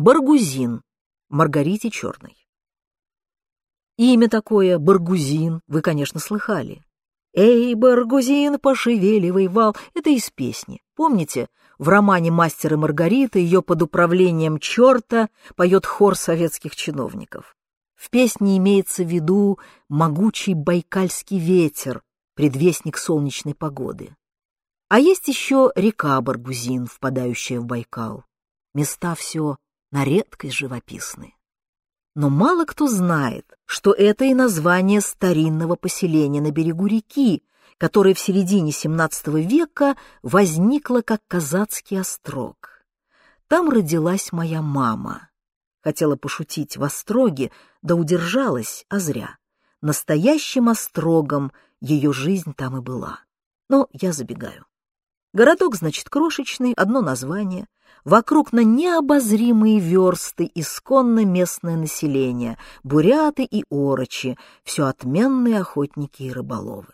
Баргузин Маргарите Черной. Имя такое Баргузин вы, конечно, слыхали. «Эй, Баргузин, пошевеливай вал» — это из песни. Помните, в романе «Мастер и Маргарита» ее под управлением черта поет хор советских чиновников. В песне имеется в виду могучий байкальский ветер, предвестник солнечной погоды. А есть еще река Баргузин, впадающая в Байкал. Места все на редкость живописны. Но мало кто знает, что это и название старинного поселения на берегу реки, которое в середине XVII века возникло как казацкий острог. Там родилась моя мама. Хотела пошутить в остроге, да удержалась, а зря. Настоящим острогом ее жизнь там и была. Но я забегаю. Городок, значит, крошечный, одно название. Вокруг на необозримые версты исконно местное население, буряты и орочи, все отменные охотники и рыболовы.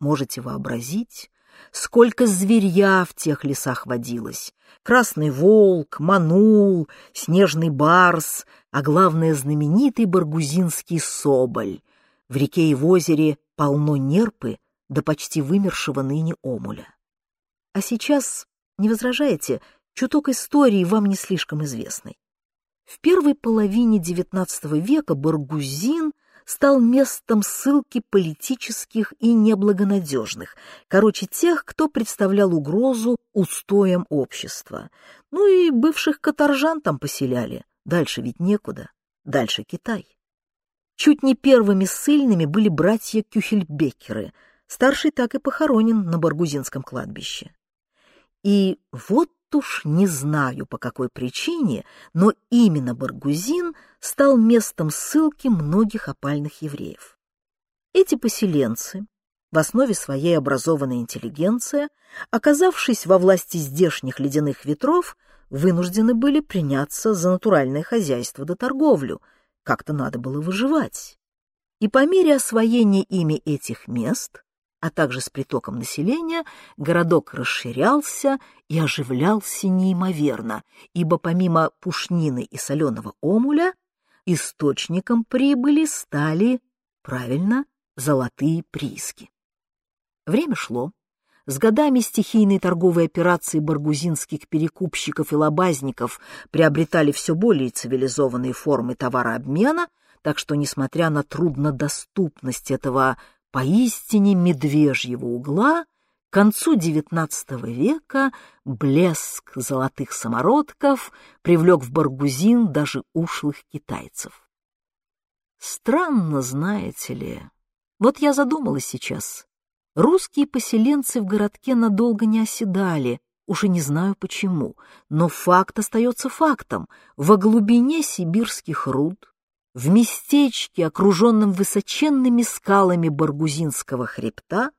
Можете вообразить, сколько зверья в тех лесах водилось. Красный волк, манул, снежный барс, а главное знаменитый баргузинский соболь. В реке и в озере полно нерпы да почти вымершего ныне омуля. А сейчас, не возражаете, чуток истории вам не слишком известной. В первой половине XIX века Баргузин стал местом ссылки политических и неблагонадежных, короче, тех, кто представлял угрозу устоям общества. Ну и бывших каторжан там поселяли, дальше ведь некуда, дальше Китай. Чуть не первыми ссыльными были братья Кюхельбекеры, старший так и похоронен на Баргузинском кладбище. И вот уж не знаю по какой причине, но именно Баргузин стал местом ссылки многих опальных евреев. Эти поселенцы, в основе своей образованная интеллигенция, оказавшись во власти здешних ледяных ветров, вынуждены были приняться за натуральное хозяйство да торговлю, как-то надо было выживать. И по мере освоения ими этих мест а также с притоком населения, городок расширялся и оживлялся неимоверно, ибо помимо пушнины и соленого омуля, источником прибыли стали, правильно, золотые прииски. Время шло. С годами стихийные торговые операции баргузинских перекупщиков и лобазников приобретали все более цивилизованные формы товарообмена, так что, несмотря на труднодоступность этого поистине медвежьего угла к концу XIX века блеск золотых самородков привлек в Баргузин даже ушлых китайцев. Странно, знаете ли. Вот я задумалась сейчас. Русские поселенцы в городке надолго не оседали, уж и не знаю почему, но факт остается фактом. Во глубине сибирских руд в местечке, окруженном высоченными скалами Баргузинского хребта,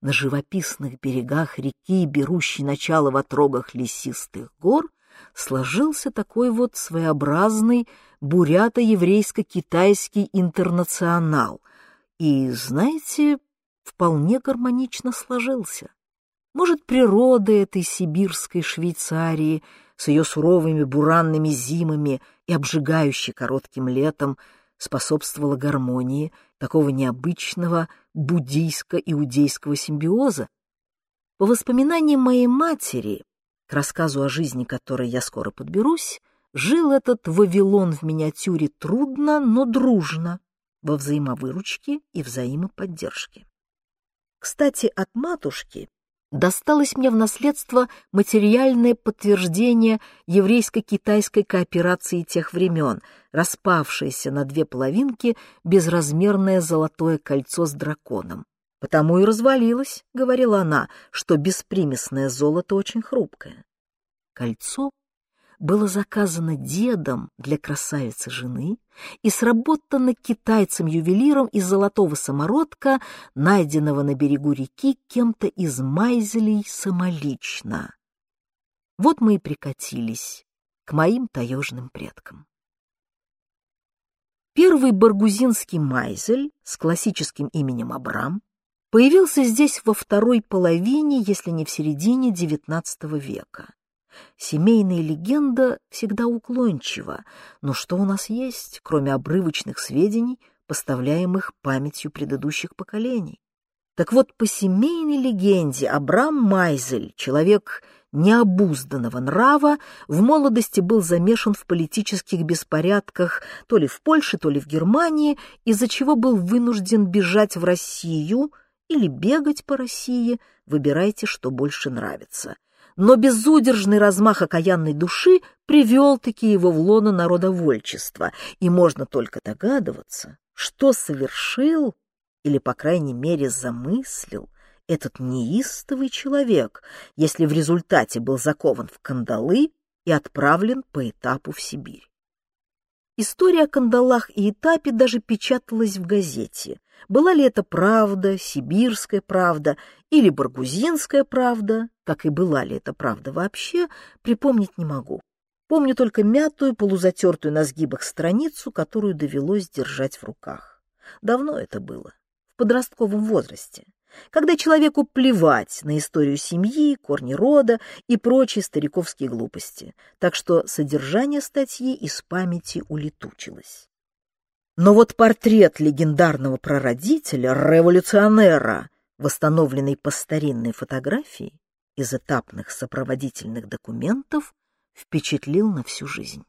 на живописных берегах реки, берущей начало в отрогах лесистых гор, сложился такой вот своеобразный бурято-еврейско-китайский интернационал. И, знаете, вполне гармонично сложился. Может, природа этой сибирской Швейцарии с ее суровыми буранными зимами и обжигающей коротким летом способствовала гармонии такого необычного буддийско-иудейского симбиоза. По воспоминаниям моей матери, к рассказу о жизни которой я скоро подберусь, жил этот Вавилон в миниатюре трудно, но дружно, во взаимовыручке и взаимоподдержке. Кстати, от матушки досталось мне в наследство материальное подтверждение еврейско-китайской кооперации тех времен, распавшееся на две половинки безразмерное золотое кольцо с драконом. «Потому и развалилось», — говорила она, — «что беспримесное золото очень хрупкое». Кольцо было заказано дедом для красавицы жены и сработано китайцем-ювелиром из золотого самородка, найденного на берегу реки кем-то из майзелей самолично. Вот мы и прикатились к моим таежным предкам. Первый баргузинский майзель с классическим именем Абрам появился здесь во второй половине, если не в середине XIX века. Семейная легенда всегда уклончива, но что у нас есть, кроме обрывочных сведений, поставляемых памятью предыдущих поколений? Так вот, по семейной легенде Абрам Майзель, человек необузданного нрава, в молодости был замешан в политических беспорядках то ли в Польше, то ли в Германии, из-за чего был вынужден бежать в Россию или бегать по России, выбирайте, что больше нравится. Но безудержный размах окаянной души привел-таки его в лоно народовольчества, и можно только догадываться, что совершил или, по крайней мере, замыслил этот неистовый человек, если в результате был закован в кандалы и отправлен по этапу в Сибирь. История о кандалах и этапе даже печаталась в газете. Была ли это правда, сибирская правда или баргузинская правда, как и была ли это правда вообще, припомнить не могу. Помню только мятую, полузатертую на сгибах страницу, которую довелось держать в руках. Давно это было, в подростковом возрасте когда человеку плевать на историю семьи, корни рода и прочие стариковские глупости, так что содержание статьи из памяти улетучилось. Но вот портрет легендарного прародителя, революционера, восстановленный по старинной фотографии из этапных сопроводительных документов, впечатлил на всю жизнь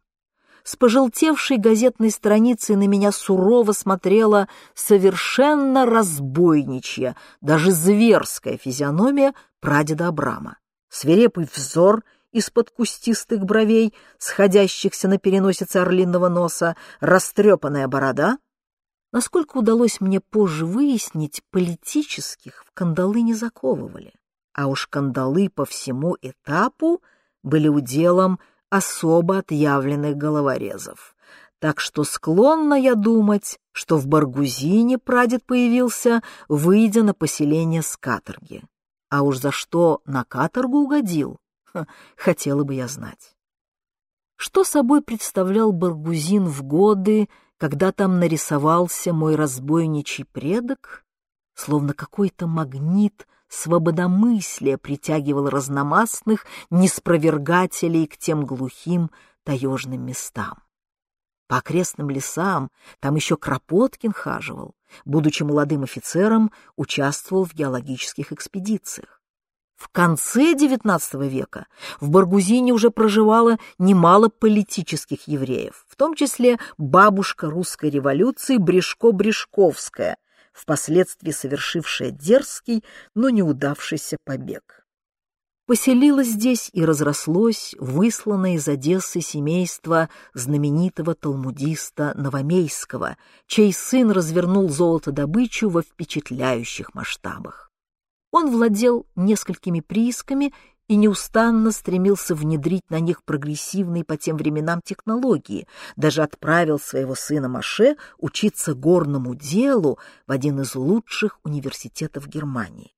с пожелтевшей газетной страницей на меня сурово смотрела совершенно разбойничья, даже зверская физиономия прадеда Абрама. Свирепый взор из-под кустистых бровей, сходящихся на переносице орлиного носа, растрепанная борода. Насколько удалось мне позже выяснить, политических в кандалы не заковывали, а уж кандалы по всему этапу были уделом особо отъявленных головорезов. Так что склонна я думать, что в Баргузине прадед появился, выйдя на поселение с каторги. А уж за что на каторгу угодил, хотела бы я знать. Что собой представлял Баргузин в годы, когда там нарисовался мой разбойничий предок? Словно какой-то магнит свободомыслие притягивал разномастных неспровергателей к тем глухим таежным местам. По окрестным лесам там еще Кропоткин хаживал, будучи молодым офицером, участвовал в геологических экспедициях. В конце XIX века в Баргузине уже проживало немало политических евреев, в том числе бабушка русской революции Брешко-Брешковская, впоследствии совершившая дерзкий, но неудавшийся побег. Поселилось здесь и разрослось высланное из Одессы семейство знаменитого талмудиста Новомейского, чей сын развернул золотодобычу во впечатляющих масштабах. Он владел несколькими приисками и неустанно стремился внедрить на них прогрессивные по тем временам технологии, даже отправил своего сына Маше учиться горному делу в один из лучших университетов Германии.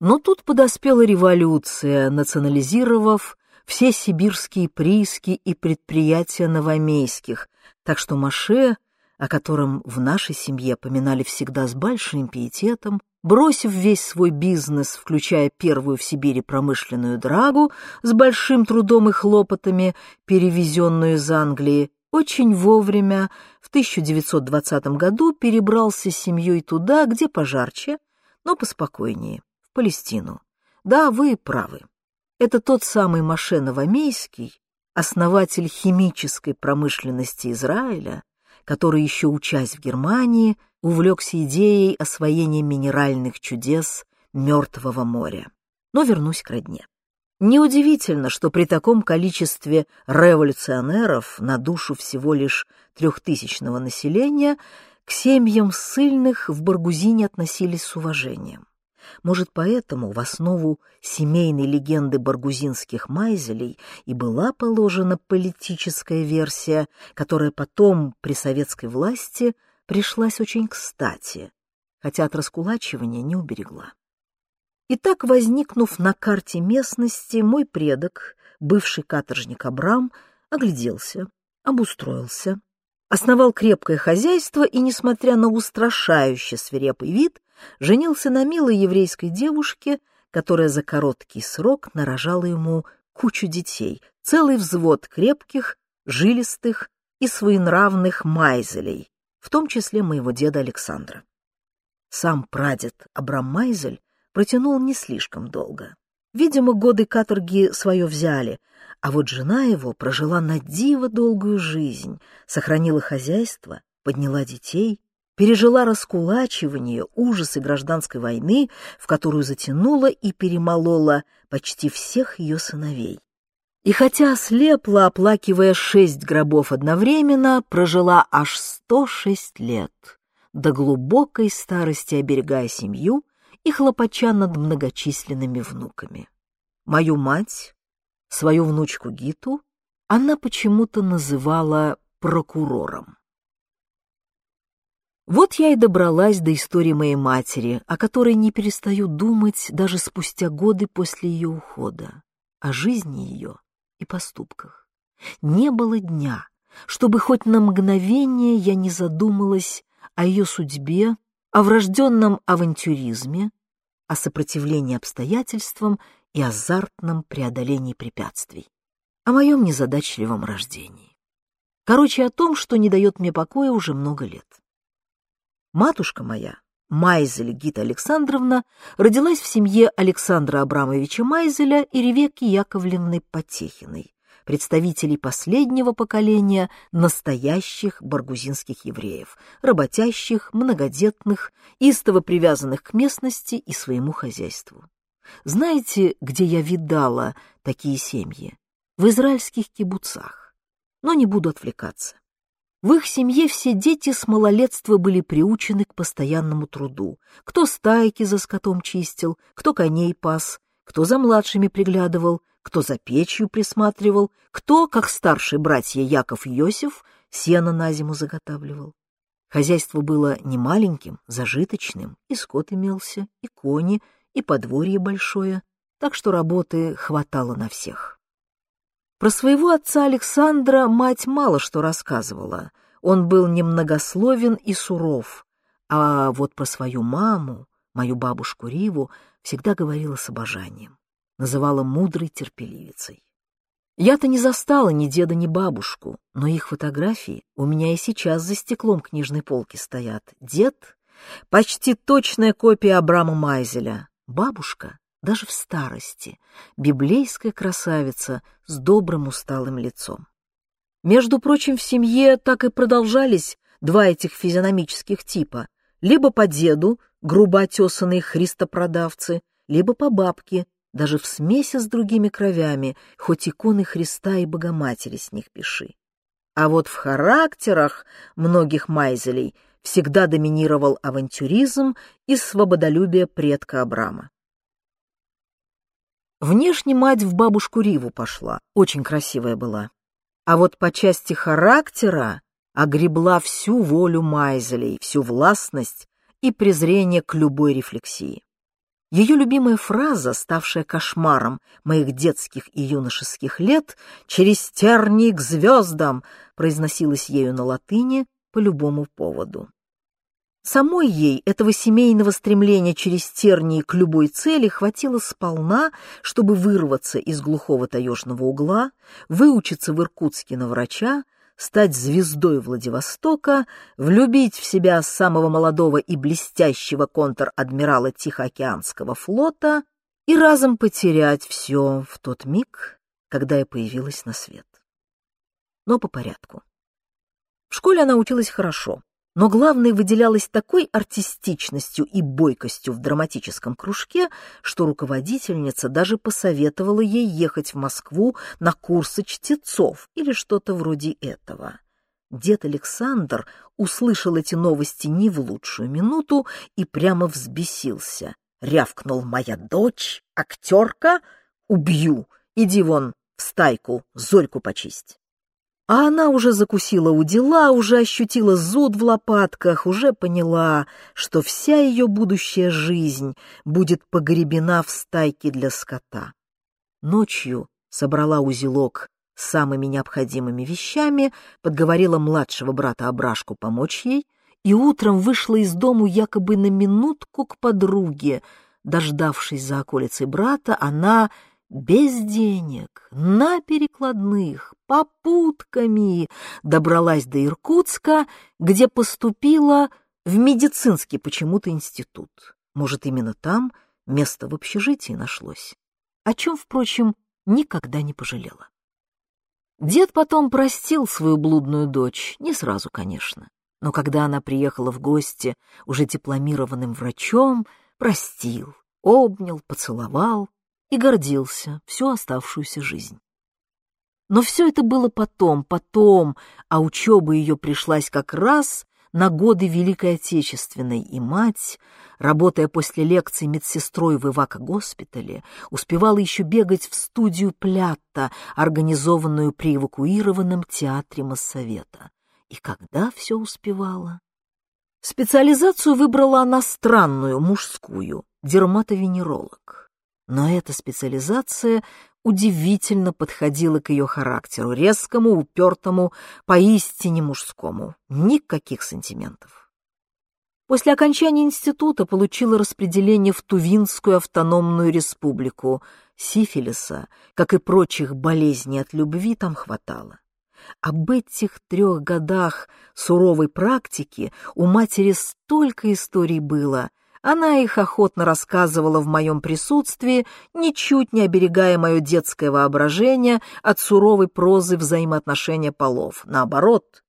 Но тут подоспела революция, национализировав все сибирские прииски и предприятия новомейских, так что Маше, о котором в нашей семье поминали всегда с большим пиететом, бросив весь свой бизнес, включая первую в Сибири промышленную драгу, с большим трудом и хлопотами, перевезенную из Англии, очень вовремя, в 1920 году, перебрался с семьей туда, где пожарче, но поспокойнее, в Палестину. Да, вы правы. Это тот самый Маше Новомейский, основатель химической промышленности Израиля, который, еще учась в Германии, увлекся идеей освоения минеральных чудес Мертвого моря. Но вернусь к родне. Неудивительно, что при таком количестве революционеров на душу всего лишь трехтысячного населения к семьям ссыльных в Баргузине относились с уважением. Может, поэтому в основу семейной легенды баргузинских майзелей и была положена политическая версия, которая потом при советской власти пришлась очень кстати, хотя от раскулачивания не уберегла. Итак, возникнув на карте местности, мой предок, бывший каторжник Абрам, огляделся, обустроился, основал крепкое хозяйство и, несмотря на устрашающе свирепый вид, женился на милой еврейской девушке, которая за короткий срок нарожала ему кучу детей, целый взвод крепких, жилистых и своенравных майзелей, в том числе моего деда Александра. Сам прадед Абрам Майзель протянул не слишком долго. Видимо, годы каторги свое взяли, а вот жена его прожила на диво долгую жизнь, сохранила хозяйство, подняла детей, пережила раскулачивание, ужасы гражданской войны, в которую затянула и перемолола почти всех ее сыновей. И хотя слепла, оплакивая шесть гробов одновременно, прожила аж сто шесть лет, до глубокой старости оберегая семью и хлопоча над многочисленными внуками. Мою мать, свою внучку Гиту, она почему-то называла прокурором. Вот я и добралась до истории моей матери, о которой не перестаю думать даже спустя годы после ее ухода, о жизни ее и поступках. Не было дня, чтобы хоть на мгновение я не задумалась о ее судьбе, о врожденном авантюризме, о сопротивлении обстоятельствам и азартном преодолении препятствий, о моем незадачливом рождении. Короче, о том, что не дает мне покоя уже много лет. Матушка моя, Майзель Гита Александровна, родилась в семье Александра Абрамовича Майзеля и Ревекки Яковлевны Потехиной, представителей последнего поколения настоящих баргузинских евреев, работящих, многодетных, истово привязанных к местности и своему хозяйству. Знаете, где я видала такие семьи? В израильских кибуцах. Но не буду отвлекаться. В их семье все дети с малолетства были приучены к постоянному труду. Кто стайки за скотом чистил, кто коней пас, кто за младшими приглядывал, кто за печью присматривал, кто, как старшие братья Яков и Йосиф, сено на зиму заготавливал. Хозяйство было немаленьким, зажиточным, и скот имелся, и кони, и подворье большое, так что работы хватало на всех. Про своего отца Александра мать мало что рассказывала. Он был немногословен и суров. А вот про свою маму, мою бабушку Риву, всегда говорила с обожанием. Называла мудрой терпеливицей. Я-то не застала ни деда, ни бабушку, но их фотографии у меня и сейчас за стеклом книжной полки стоят. Дед — почти точная копия Абрама Майзеля, бабушка даже в старости, библейская красавица с добрым усталым лицом. Между прочим, в семье так и продолжались два этих физиономических типа, либо по деду, грубо отесанные христопродавцы, либо по бабке, даже в смеси с другими кровями, хоть иконы Христа и Богоматери с них пиши. А вот в характерах многих майзелей всегда доминировал авантюризм и свободолюбие предка Абрама. Внешне мать в бабушку Риву пошла, очень красивая была. А вот по части характера огребла всю волю Майзелей, всю властность и презрение к любой рефлексии. Ее любимая фраза, ставшая кошмаром моих детских и юношеских лет, «через тернии к звездам», произносилась ею на латыни по любому поводу. Самой ей этого семейного стремления через тернии к любой цели хватило сполна, чтобы вырваться из глухого таежного угла, выучиться в Иркутске на врача, стать звездой Владивостока, влюбить в себя самого молодого и блестящего контр-адмирала Тихоокеанского флота и разом потерять все в тот миг, когда я появилась на свет. Но по порядку. В школе она училась хорошо, но главное выделялась такой артистичностью и бойкостью в драматическом кружке, что руководительница даже посоветовала ей ехать в Москву на курсы чтецов или что-то вроде этого. Дед Александр услышал эти новости не в лучшую минуту и прямо взбесился. Рявкнул «Моя дочь, актерка, убью, иди вон в стайку, Зольку почисть». А она уже закусила у дела, уже ощутила зуд в лопатках, уже поняла, что вся ее будущая жизнь будет погребена в стайке для скота. Ночью собрала узелок с самыми необходимыми вещами, подговорила младшего брата Абрашку помочь ей и утром вышла из дому якобы на минутку к подруге. Дождавшись за околицей брата, она без денег, на перекладных, попутками добралась до Иркутска, где поступила в медицинский почему-то институт. Может, именно там место в общежитии нашлось, о чем, впрочем, никогда не пожалела. Дед потом простил свою блудную дочь, не сразу, конечно, но когда она приехала в гости уже дипломированным врачом, простил, обнял, поцеловал и гордился всю оставшуюся жизнь. Но все это было потом, потом, а учеба ее пришлась как раз на годы Великой Отечественной, и мать, работая после лекций медсестрой в Ивако-госпитале, успевала еще бегать в студию Плятта, организованную при эвакуированном театре Моссовета. И когда все успевала? Специализацию выбрала она странную, мужскую, дерматовенеролог. Но эта специализация удивительно подходила к ее характеру, резкому, упертому, поистине мужскому. Никаких сантиментов. После окончания института получила распределение в Тувинскую автономную республику. Сифилиса, как и прочих болезней от любви, там хватало. Об этих трех годах суровой практики у матери столько историй было, она их охотно рассказывала в моем присутствии, ничуть не оберегая мое детское воображение от суровой прозы взаимоотношения полов. Наоборот,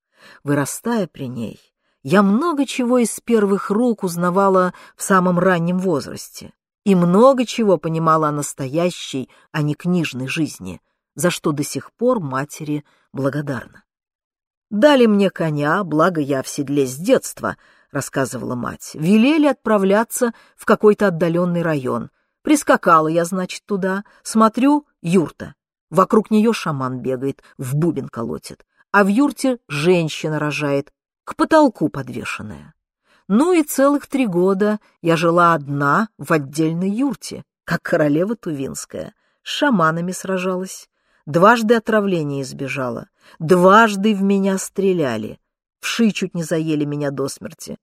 вырастая при ней, я много чего из первых рук узнавала в самом раннем возрасте и много чего понимала о настоящей, а не книжной жизни, за что до сих пор матери благодарна. Дали мне коня, благо я в седле с детства —— рассказывала мать, — велели отправляться в какой-то отдаленный район. Прискакала я, значит, туда, смотрю — юрта. Вокруг нее шаман бегает, в бубен колотит, а в юрте женщина рожает, к потолку подвешенная. Ну и целых три года я жила одна в отдельной юрте, как королева Тувинская, с шаманами сражалась. Дважды отравления избежала, дважды в меня стреляли. Вши чуть не заели меня до смерти.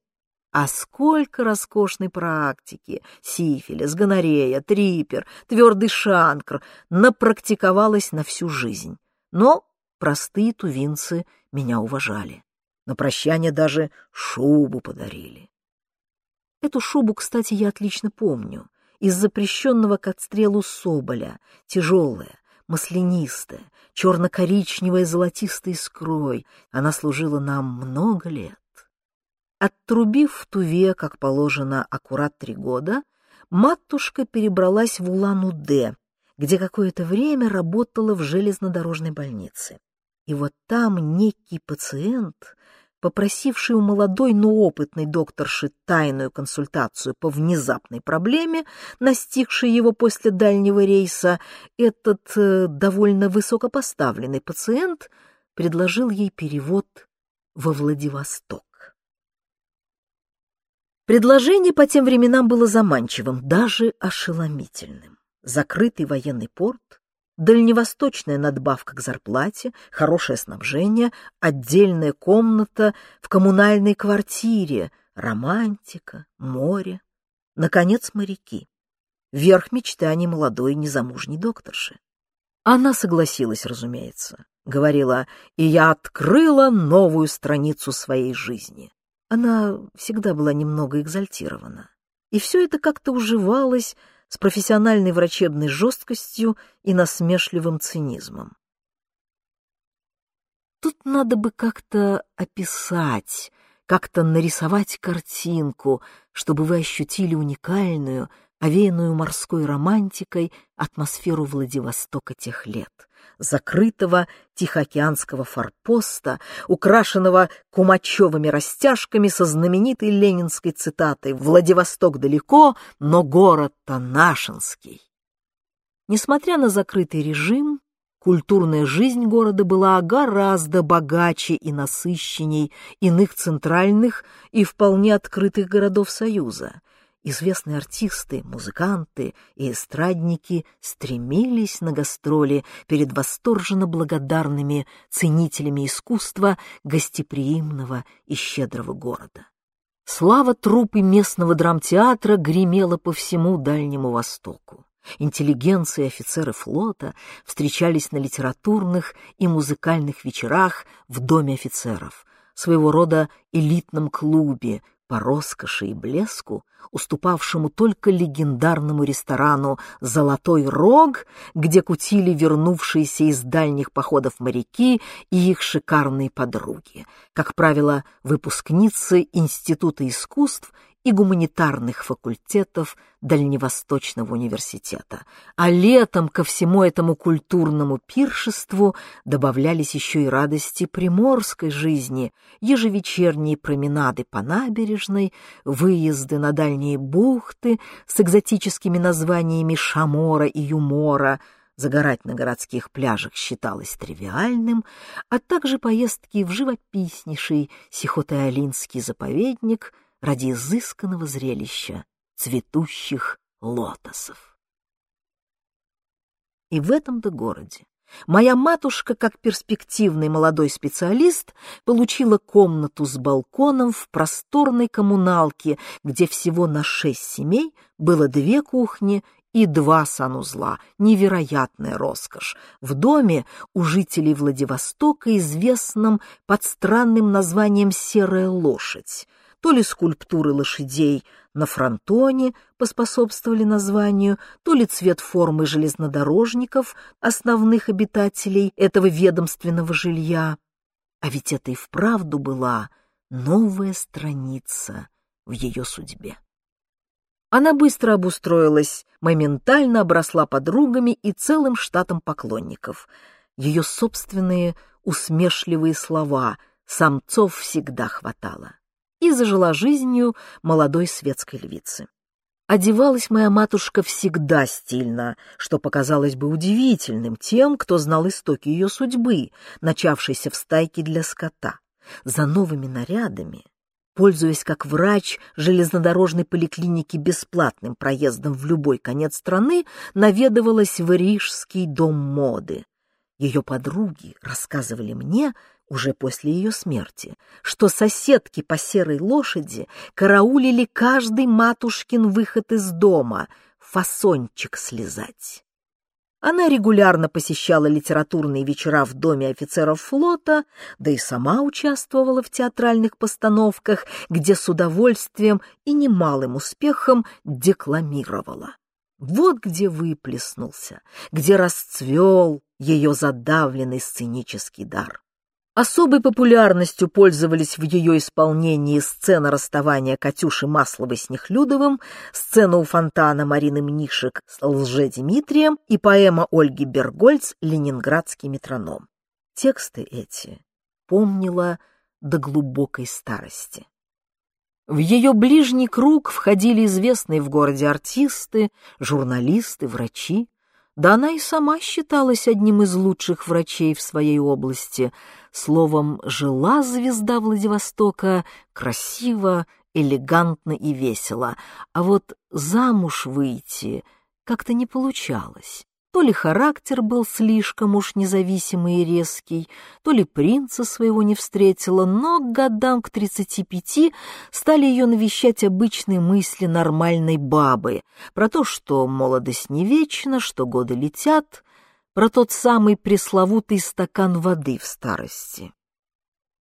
А сколько роскошной практики, сифилис, гонорея, трипер, твердый шанкр, напрактиковалась на всю жизнь. Но простые тувинцы меня уважали. На прощание даже шубу подарили. Эту шубу, кстати, я отлично помню. Из запрещенного к отстрелу соболя, тяжелая, маслянистая, черно-коричневая золотистой искрой. Она служила нам много лет. Оттрубив в Туве, как положено, аккурат три года, матушка перебралась в Улан-Удэ, где какое-то время работала в железнодорожной больнице. И вот там некий пациент, попросивший у молодой, но опытной докторши тайную консультацию по внезапной проблеме, настигшей его после дальнего рейса, этот э, довольно высокопоставленный пациент предложил ей перевод во Владивосток. Предложение по тем временам было заманчивым, даже ошеломительным. Закрытый военный порт, дальневосточная надбавка к зарплате, хорошее снабжение, отдельная комната в коммунальной квартире, романтика, море, наконец, моряки. Верх мечтаний молодой незамужней докторши. Она согласилась, разумеется. Говорила, и я открыла новую страницу своей жизни. Она всегда была немного экзальтирована. И все это как-то уживалось с профессиональной врачебной жесткостью и насмешливым цинизмом. Тут надо бы как-то описать, как-то нарисовать картинку, чтобы вы ощутили уникальную, овеянную морской романтикой атмосферу Владивостока тех лет закрытого Тихоокеанского форпоста, украшенного кумачевыми растяжками со знаменитой ленинской цитатой «Владивосток далеко, но город-то нашинский». Несмотря на закрытый режим, культурная жизнь города была гораздо богаче и насыщенней иных центральных и вполне открытых городов Союза, известные артисты, музыканты и эстрадники стремились на гастроли перед восторженно благодарными ценителями искусства гостеприимного и щедрого города. Слава труппы местного драмтеатра гремела по всему Дальнему Востоку. Интеллигенция и офицеры флота встречались на литературных и музыкальных вечерах в Доме офицеров, своего рода элитном клубе, по роскоши и блеску, уступавшему только легендарному ресторану «Золотой рог», где кутили вернувшиеся из дальних походов моряки и их шикарные подруги, как правило, выпускницы Института искусств и гуманитарных факультетов Дальневосточного университета. А летом ко всему этому культурному пиршеству добавлялись еще и радости приморской жизни, ежевечерние променады по набережной, выезды на дальние бухты с экзотическими названиями Шамора и Юмора, загорать на городских пляжах считалось тривиальным, а также поездки в живописнейший Сихотэ-Алинский заповедник — ради изысканного зрелища цветущих лотосов. И в этом-то городе моя матушка, как перспективный молодой специалист, получила комнату с балконом в просторной коммуналке, где всего на шесть семей было две кухни и два санузла. Невероятная роскошь. В доме у жителей Владивостока, известном под странным названием «Серая лошадь», то ли скульптуры лошадей на фронтоне поспособствовали названию, то ли цвет формы железнодорожников, основных обитателей этого ведомственного жилья. А ведь это и вправду была новая страница в ее судьбе. Она быстро обустроилась, моментально обросла подругами и целым штатом поклонников. Ее собственные усмешливые слова самцов всегда хватало и зажила жизнью молодой светской львицы. Одевалась моя матушка всегда стильно, что показалось бы удивительным тем, кто знал истоки ее судьбы, начавшейся в стайке для скота. За новыми нарядами, пользуясь как врач железнодорожной поликлиники бесплатным проездом в любой конец страны, наведывалась в Рижский дом моды. Ее подруги рассказывали мне, уже после ее смерти, что соседки по серой лошади караулили каждый матушкин выход из дома, фасончик слезать. Она регулярно посещала литературные вечера в доме офицеров флота, да и сама участвовала в театральных постановках, где с удовольствием и немалым успехом декламировала. Вот где выплеснулся, где расцвел ее задавленный сценический дар. Особой популярностью пользовались в ее исполнении сцена расставания Катюши Масловой с Нехлюдовым, сцена у фонтана Марины Мнишек с Лже-Дмитрием и поэма Ольги Бергольц «Ленинградский метроном». Тексты эти помнила до глубокой старости. В ее ближний круг входили известные в городе артисты, журналисты, врачи. Да она и сама считалась одним из лучших врачей в своей области. Словом, жила звезда Владивостока красиво, элегантно и весело, а вот замуж выйти как-то не получалось. То ли характер был слишком уж независимый и резкий, то ли принца своего не встретила, но к годам к тридцати пяти стали ее навещать обычные мысли нормальной бабы про то, что молодость не вечна, что годы летят, про тот самый пресловутый стакан воды в старости.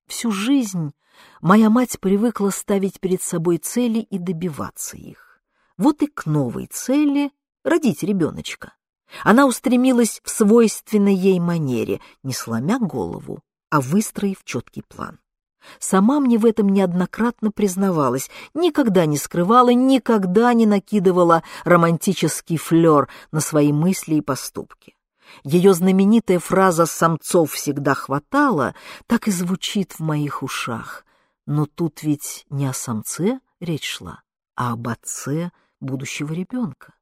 Всю жизнь моя мать привыкла ставить перед собой цели и добиваться их. Вот и к новой цели родить ребеночка. Она устремилась в свойственной ей манере, не сломя голову, а выстроив четкий план. Сама мне в этом неоднократно признавалась, никогда не скрывала, никогда не накидывала романтический флер на свои мысли и поступки. Ее знаменитая фраза «самцов всегда хватало» так и звучит в моих ушах. Но тут ведь не о самце речь шла, а об отце будущего ребенка.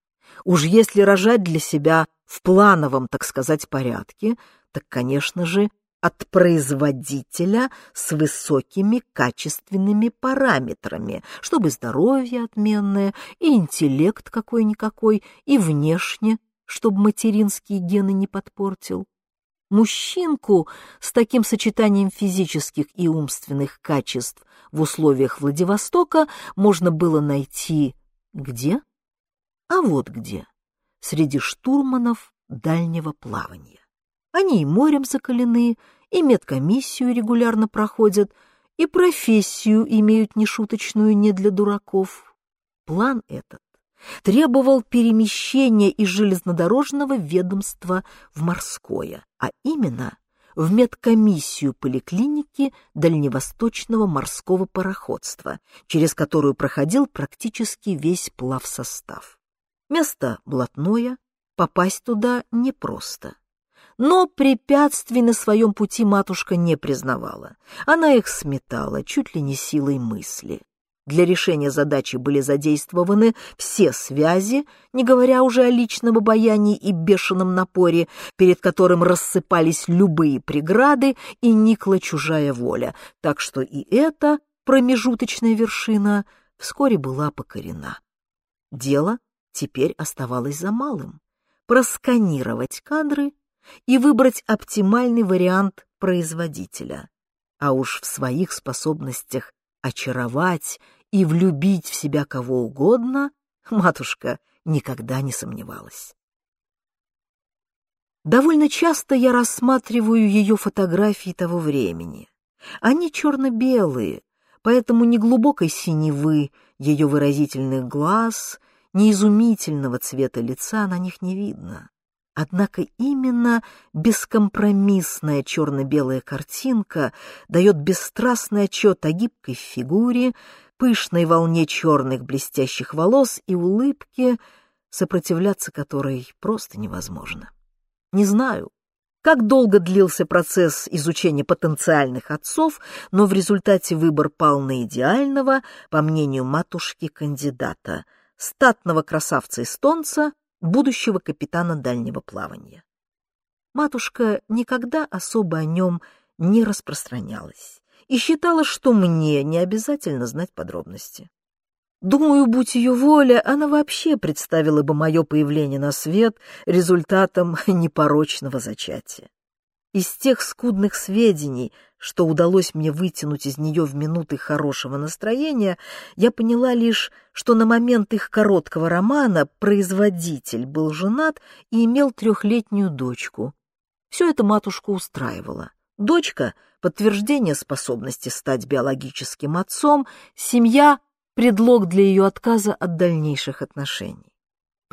Уж если рожать для себя в плановом, так сказать, порядке, так, конечно же, от производителя с высокими качественными параметрами, чтобы здоровье отменное, и интеллект какой-никакой, и внешне, чтобы материнские гены не подпортил. Мужчинку с таким сочетанием физических и умственных качеств в условиях Владивостока можно было найти где? А вот где. среди штурманов дальнего плавания. Они и морем закалены, и медкомиссию регулярно проходят, и профессию имеют нешуточную не для дураков. План этот требовал перемещения из железнодорожного ведомства в морское, а именно в медкомиссию поликлиники Дальневосточного морского пароходства, через которую проходил практически весь плавсостав. Место блатное, попасть туда непросто. Но препятствий на своем пути матушка не признавала. Она их сметала чуть ли не силой мысли. Для решения задачи были задействованы все связи, не говоря уже о личном обаянии и бешеном напоре, перед которым рассыпались любые преграды и никла чужая воля, так что и эта промежуточная вершина вскоре была покорена. Дело теперь оставалось за малым — просканировать кадры и выбрать оптимальный вариант производителя. А уж в своих способностях очаровать и влюбить в себя кого угодно, матушка никогда не сомневалась. Довольно часто я рассматриваю ее фотографии того времени. Они черно-белые, поэтому ни глубокой синевы ее выразительных глаз, ни изумительного цвета лица на них не видно. Однако именно бескомпромиссная черно-белая картинка дает бесстрастный отчет о гибкой фигуре, пышной волне черных блестящих волос и улыбке, сопротивляться которой просто невозможно. Не знаю, как долго длился процесс изучения потенциальных отцов, но в результате выбор пал на идеального, по мнению матушки, кандидата, статного красавца-эстонца, будущего капитана дальнего плавания. Матушка никогда особо о нем не распространялась и считала, что мне не обязательно знать подробности. Думаю, будь ее воля, она вообще представила бы мое появление на свет результатом непорочного зачатия. Из тех скудных сведений, что удалось мне вытянуть из нее в минуты хорошего настроения, я поняла лишь, что на момент их короткого романа производитель был женат и имел трехлетнюю дочку. Все это матушку устраивало. Дочка — подтверждение способности стать биологическим отцом, семья — предлог для ее отказа от дальнейших отношений.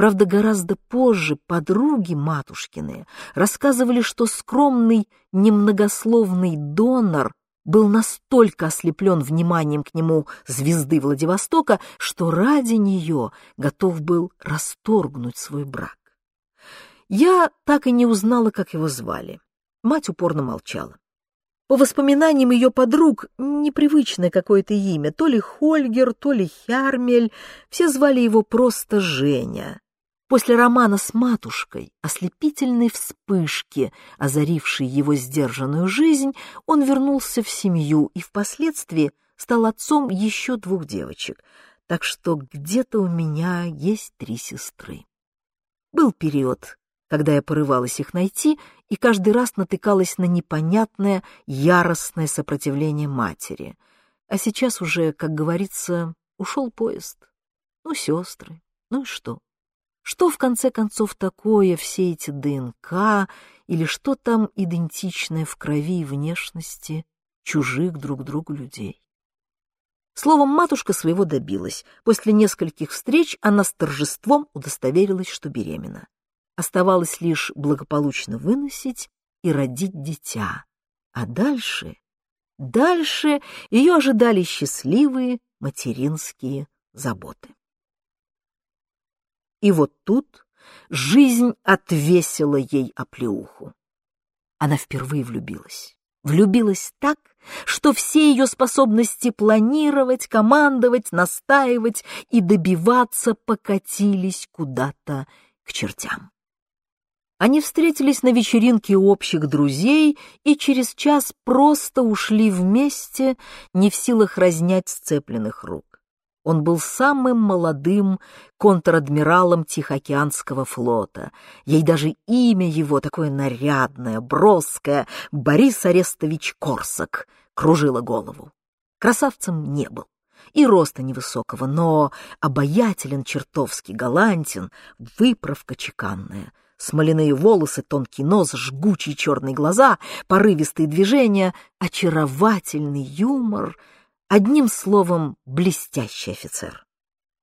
Правда, гораздо позже подруги матушкины рассказывали, что скромный, немногословный донор был настолько ослеплен вниманием к нему звезды Владивостока, что ради нее готов был расторгнуть свой брак. Я так и не узнала, как его звали. Мать упорно молчала. По воспоминаниям ее подруг, непривычное какое-то имя, то ли Хольгер, то ли Хярмель, все звали его просто Женя. После романа с матушкой, ослепительной вспышки, озарившей его сдержанную жизнь, он вернулся в семью и впоследствии стал отцом еще двух девочек, так что где-то у меня есть три сестры. Был период, когда я порывалась их найти, и каждый раз натыкалась на непонятное, яростное сопротивление матери. А сейчас уже, как говорится, ушел поезд. Ну, сестры, ну и что? Что, в конце концов, такое все эти ДНК или что там идентичное в крови и внешности чужих друг другу людей? Словом, матушка своего добилась. После нескольких встреч она с торжеством удостоверилась, что беременна. Оставалось лишь благополучно выносить и родить дитя. А дальше... Дальше ее ожидали счастливые материнские заботы. И вот тут жизнь отвесила ей оплеуху. Она впервые влюбилась. Влюбилась так, что все ее способности планировать, командовать, настаивать и добиваться покатились куда-то к чертям. Они встретились на вечеринке общих друзей и через час просто ушли вместе, не в силах разнять сцепленных рук. Он был самым молодым контр-адмиралом Тихоокеанского флота. Ей даже имя его, такое нарядное, броское, Борис Арестович Корсак, кружило голову. Красавцем не был. и роста невысокого, но обаятелен чертовски, галантен, выправка чеканная, смоляные волосы, тонкий нос, жгучие черные глаза, порывистые движения, очаровательный юмор, одним словом, блестящий офицер.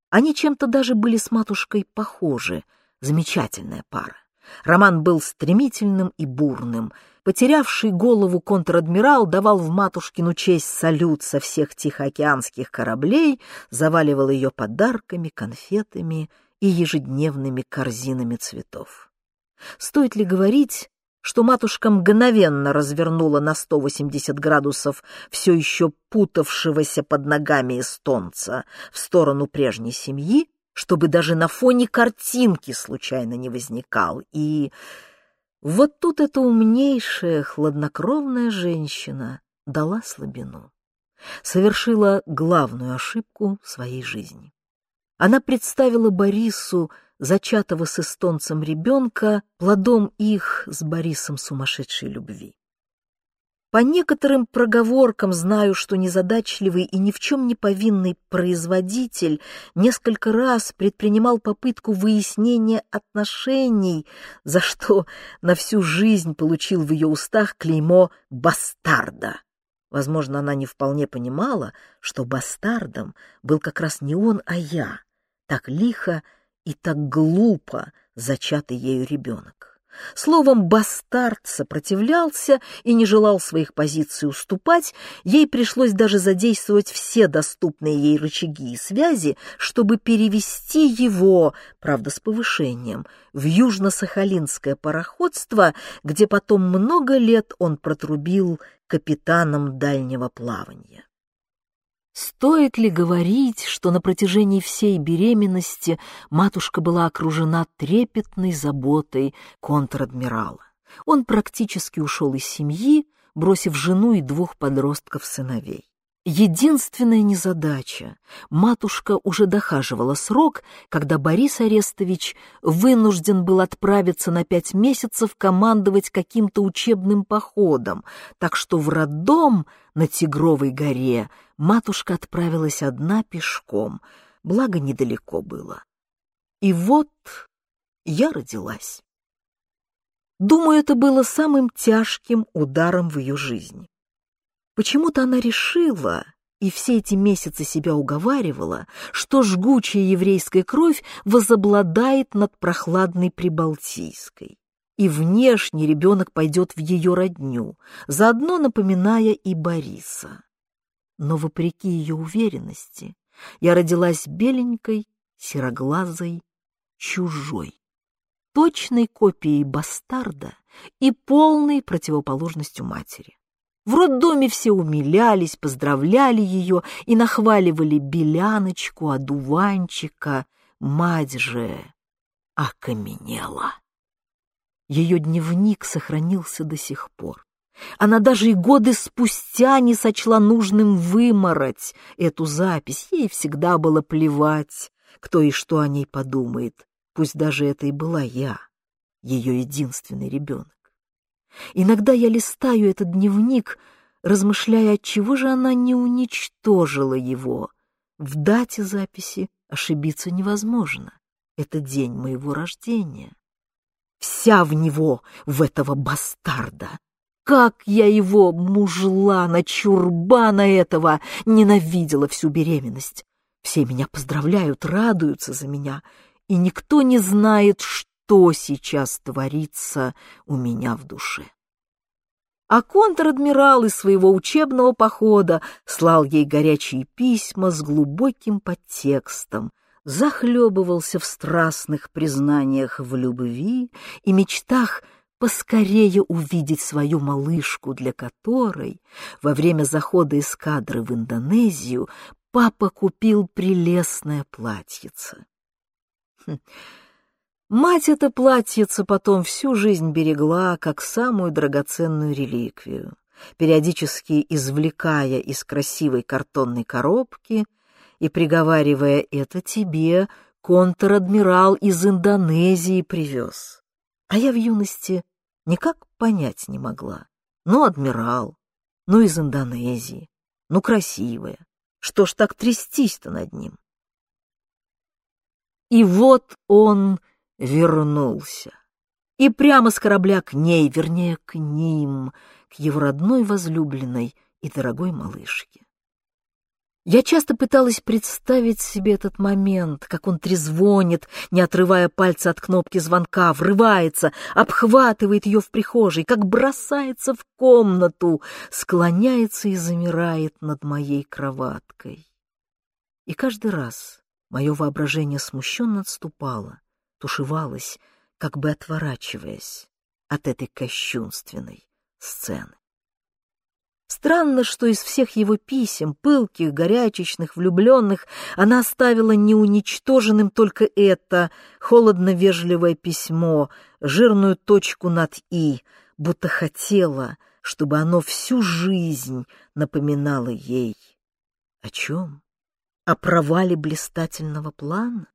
Они чем-то даже были с матушкой похожи, замечательная пара. Роман был стремительным и бурным. Потерявший голову контр-адмирал давал в матушкину честь салют со всех тихоокеанских кораблей, заваливал ее подарками, конфетами и ежедневными корзинами цветов. Стоит ли говорить, что матушка мгновенно развернула на 180 градусов все еще путавшегося под ногами эстонца в сторону прежней семьи, чтобы даже на фоне картинки случайно не возникал. И вот тут эта умнейшая, хладнокровная женщина дала слабину, совершила главную ошибку своей жизни. Она представила Борису, зачатого с эстонцем ребенка, плодом их с Борисом сумасшедшей любви. По некоторым проговоркам знаю, что незадачливый и ни в чем не повинный производитель несколько раз предпринимал попытку выяснения отношений, за что на всю жизнь получил в ее устах клеймо «бастарда». Возможно, она не вполне понимала, что бастардом был как раз не он, а я, так лихо и так глупо зачатый ею ребенок. Словом, бастард сопротивлялся и не желал своих позиций уступать, ей пришлось даже задействовать все доступные ей рычаги и связи, чтобы перевести его, правда с повышением, в южно-сахалинское пароходство, где потом много лет он протрубил капитаном дальнего плавания. Стоит ли говорить, что на протяжении всей беременности матушка была окружена трепетной заботой контр-адмирала? Он практически ушел из семьи, бросив жену и двух подростков-сыновей. Единственная незадача — матушка уже дохаживала срок, когда Борис Арестович вынужден был отправиться на пять месяцев командовать каким-то учебным походом, так что в роддом на Тигровой горе матушка отправилась одна пешком, благо недалеко было. И вот я родилась. Думаю, это было самым тяжким ударом в ее жизни. Почему-то она решила, и все эти месяцы себя уговаривала, что жгучая еврейская кровь возобладает над прохладной прибалтийской. И внешне ребенок пойдет в ее родню, заодно напоминая и Бориса. Но, вопреки ее уверенности, я родилась беленькой, сероглазой, чужой, точной копией бастарда и полной противоположностью матери. В роддоме все умилялись, поздравляли ее и нахваливали беляночку, одуванчика. Мать же окаменела. Ее дневник сохранился до сих пор. Она даже и годы спустя не сочла нужным вымороть эту запись. Ей всегда было плевать, кто и что о ней подумает. Пусть даже это и была я, ее единственный ребенок. Иногда я листаю этот дневник, размышляя, отчего же она не уничтожила его. В дате записи ошибиться невозможно. Это день моего рождения. Вся в него, в этого бастарда. Как я его, мужлана, чурбана этого, ненавидела всю беременность. Все меня поздравляют, радуются за меня, и никто не знает, что сейчас творится у меня в душе. А контр-адмирал из своего учебного похода слал ей горячие письма с глубоким подтекстом, захлебывался в страстных признаниях в любви и мечтах поскорее увидеть свою малышку, для которой во время захода эскадры в Индонезию папа купил прелестное платьице. Хм. Мать это платьице потом всю жизнь берегла как самую драгоценную реликвию, периодически извлекая из красивой картонной коробки и приговаривая «это тебе контр-адмирал из Индонезии привез». А я в юности никак понять не могла. Ну, адмирал, ну, из Индонезии, ну, красивая. Что ж так трястись-то над ним? И вот он вернулся. И прямо с корабля к ней, вернее, к ним, к его родной возлюбленной и дорогой малышке. Я часто пыталась представить себе этот момент, как он трезвонит, не отрывая пальца от кнопки звонка, врывается, обхватывает ее в прихожей, как бросается в комнату, склоняется и замирает над моей кроваткой. И каждый раз мое воображение смущенно отступало, тушевалось, как бы отворачиваясь от этой кощунственной сцены. Странно, что из всех его писем, пылких, горячечных, влюбленных, она оставила неуничтоженным только это холодно-вежливое письмо, жирную точку над «и», будто хотела, чтобы оно всю жизнь напоминало ей. О чем? О провале блистательного плана?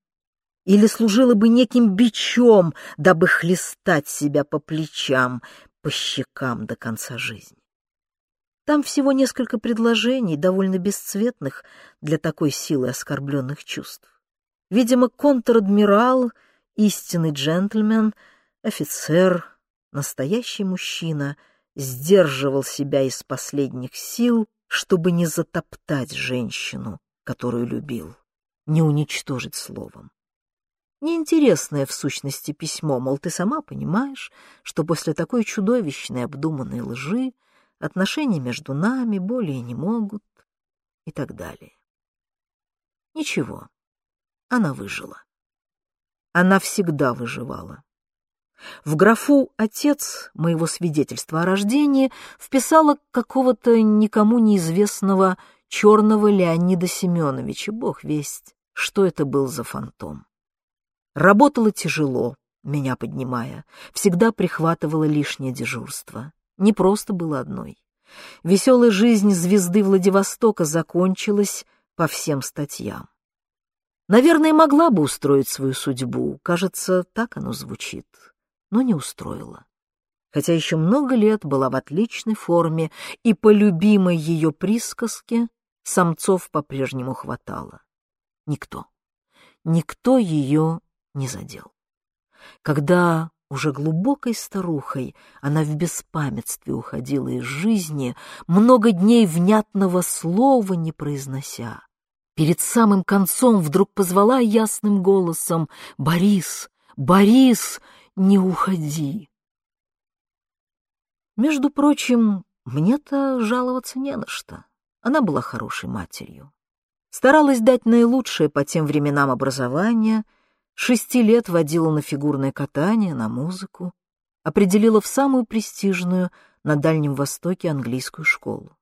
Или служило бы неким бичом, дабы хлестать себя по плечам, по щекам до конца жизни? Там всего несколько предложений, довольно бесцветных для такой силы оскорбленных чувств. Видимо, контр-адмирал, истинный джентльмен, офицер, настоящий мужчина сдерживал себя из последних сил, чтобы не затоптать женщину, которую любил, не уничтожить словом. Неинтересное в сущности письмо, мол, ты сама понимаешь, что после такой чудовищной обдуманной лжи отношения между нами более не могут и так далее. Ничего, она выжила. Она всегда выживала. В графу «Отец» моего свидетельства о рождении вписала какого-то никому неизвестного черного Леонида Семеновича, бог весть, что это был за фантом. Работала тяжело, меня поднимая, всегда прихватывала лишнее дежурство не просто было одной. Веселая жизнь звезды Владивостока закончилась по всем статьям. Наверное, могла бы устроить свою судьбу, кажется, так оно звучит, но не устроила. Хотя еще много лет была в отличной форме, и по любимой ее присказке самцов по-прежнему хватало. Никто, никто ее не задел. Когда уже глубокой старухой она в беспамятстве уходила из жизни, много дней внятного слова не произнося. Перед самым концом вдруг позвала ясным голосом «Борис! Борис! Не уходи!» Между прочим, мне-то жаловаться не на что. Она была хорошей матерью. Старалась дать наилучшее по тем временам образование — шести лет водила на фигурное катание, на музыку, определила в самую престижную на Дальнем Востоке английскую школу.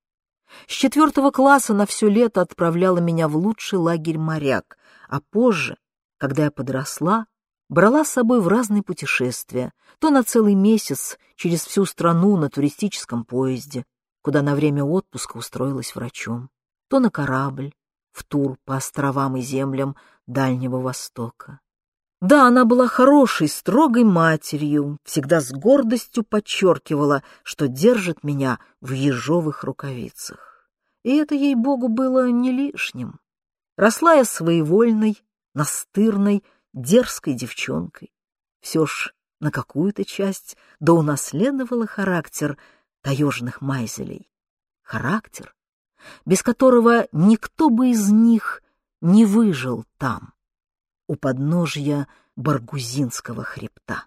С четвертого класса на все лето отправляла меня в лучший лагерь «Моряк», а позже, когда я подросла, брала с собой в разные путешествия, то на целый месяц через всю страну на туристическом поезде, куда на время отпуска устроилась врачом, то на корабль, в тур по островам и землям Дальнего Востока. Да, она была хорошей, строгой матерью, всегда с гордостью подчеркивала, что держит меня в ежовых рукавицах. И это, ей-богу, было не лишним. Росла я своевольной, настырной, дерзкой девчонкой. Все ж на какую-то часть да унаследовала характер таежных майзелей. Характер, без которого никто бы из них не выжил там у подножья Баргузинского хребта.